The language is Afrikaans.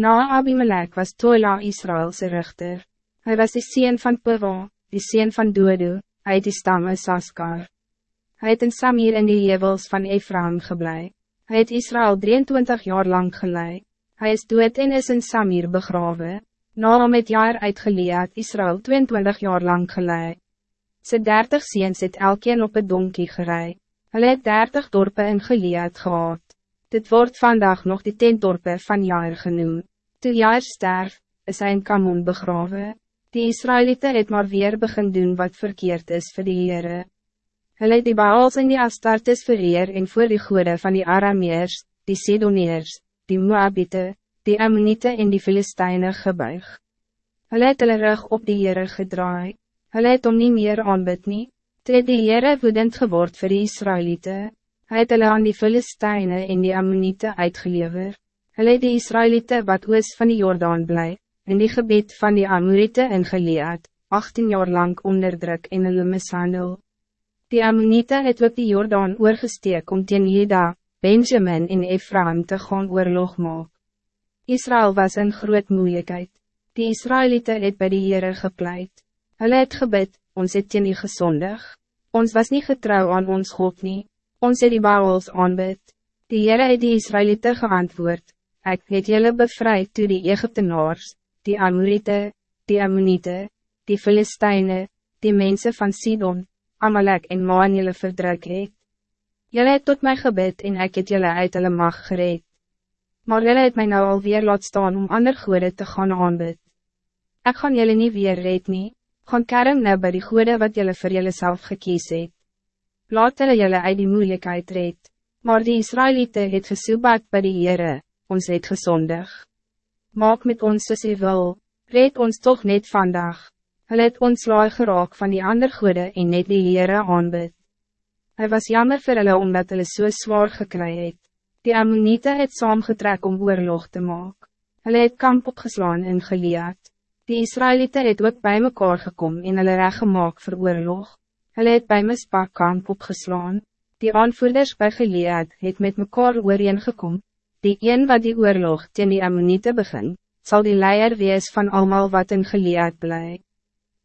Na Abimelech was Tola Israëlse richter. Hij was de sien van Pewa, de sien van Dodo, uit die stamme Saskar. Hij het in Samir in die hevels van Ephraim geblei. Hij het Israël 23 jaar lang gelei. Hij is dood en is in Samir begraven. Na om het jaar uitgeleid Israël 22 jaar lang gelei. Ze dertig ziens het elkeen op het donkie gerei. Hulle het dertig dorpen in geleid gehad. Dit wordt vandaag nog die tentdorpen van jaar genoemd. Toe jaar sterf, is hy in Kamoen begraven. Die Israëlieten het maar weer begin doen wat verkeerd is voor die Heere. Hulle het die Baals en die Astartes vereer en voor die goede van die Arameers, die Sidoneers, die Moabite, die Ammonite en die Filistijnen gebuig. Hulle het hulle rug op die Heere gedraai. Hulle het om nie meer aanbid nie. Toe het die Heere woedend geword vir die Israëlieten. Hy het hulle aan die Filistijnen en die Ammonite uitgelever. Hulle het die Israëlieten wat oos van die Jordaan bly, in die gebied van die Amorite in Gilead, 18 jaar lang onderdruk en hulle mishandel. Die Ammonite het ook die Jordaan oorgesteek om teen Jeda, Benjamin en Ephraim te gaan oorlog maak. Israël was in groot moeilijkheid. Die Israëlieten het bij die Heere gepleit. Hulle het gebid, ons het teen die gezondig. Ons was niet getrouw aan ons God nie. Ons het die Baals aanbid. Die Heere het die Israëlieten geantwoord. Ik het jullie bevrijd toe die Egyptenaars, die Amorite, die Ammonite, die Filistijnen, die mensen van Sidon, Amalek en Maan jullie verdruk het. Jullie het tot mij gebed en ik het jullie uit hulle mag gereed. Maar jullie het mij nou alweer laat staan om ander goede te gaan aanbid. Ik gaan jullie niet weer red nie, gaan kerm nou by die goede wat jullie voor jullie zelf gekies het. Laat hulle jullie uit die moeilijkheid red, maar die Israëlieten het gesoebaat by die Heere, ons het gezondig. Maak met ons soos u wil, red ons toch net vandaag. Hulle het ons laai geraak van die ander goede en net die Heere aanbid. Hij was jammer vir hulle omdat hulle so zwaar gekry het. Die Ammonite het saamgetrek om oorlog te maak. Hulle het kamp opgeslaan in Gilead. Die Israëlieten het ook bij mekaar gekom en hulle reg gemaak vir oorlog. Hulle het bij Mispa kamp opgeslaan. Die aanvoerders bij Gilead het met mekaar ooreen gekom, Die een wat die oorlog teen die Ammonite begin, zal die leier wees van allemaal wat in geleerd blijft.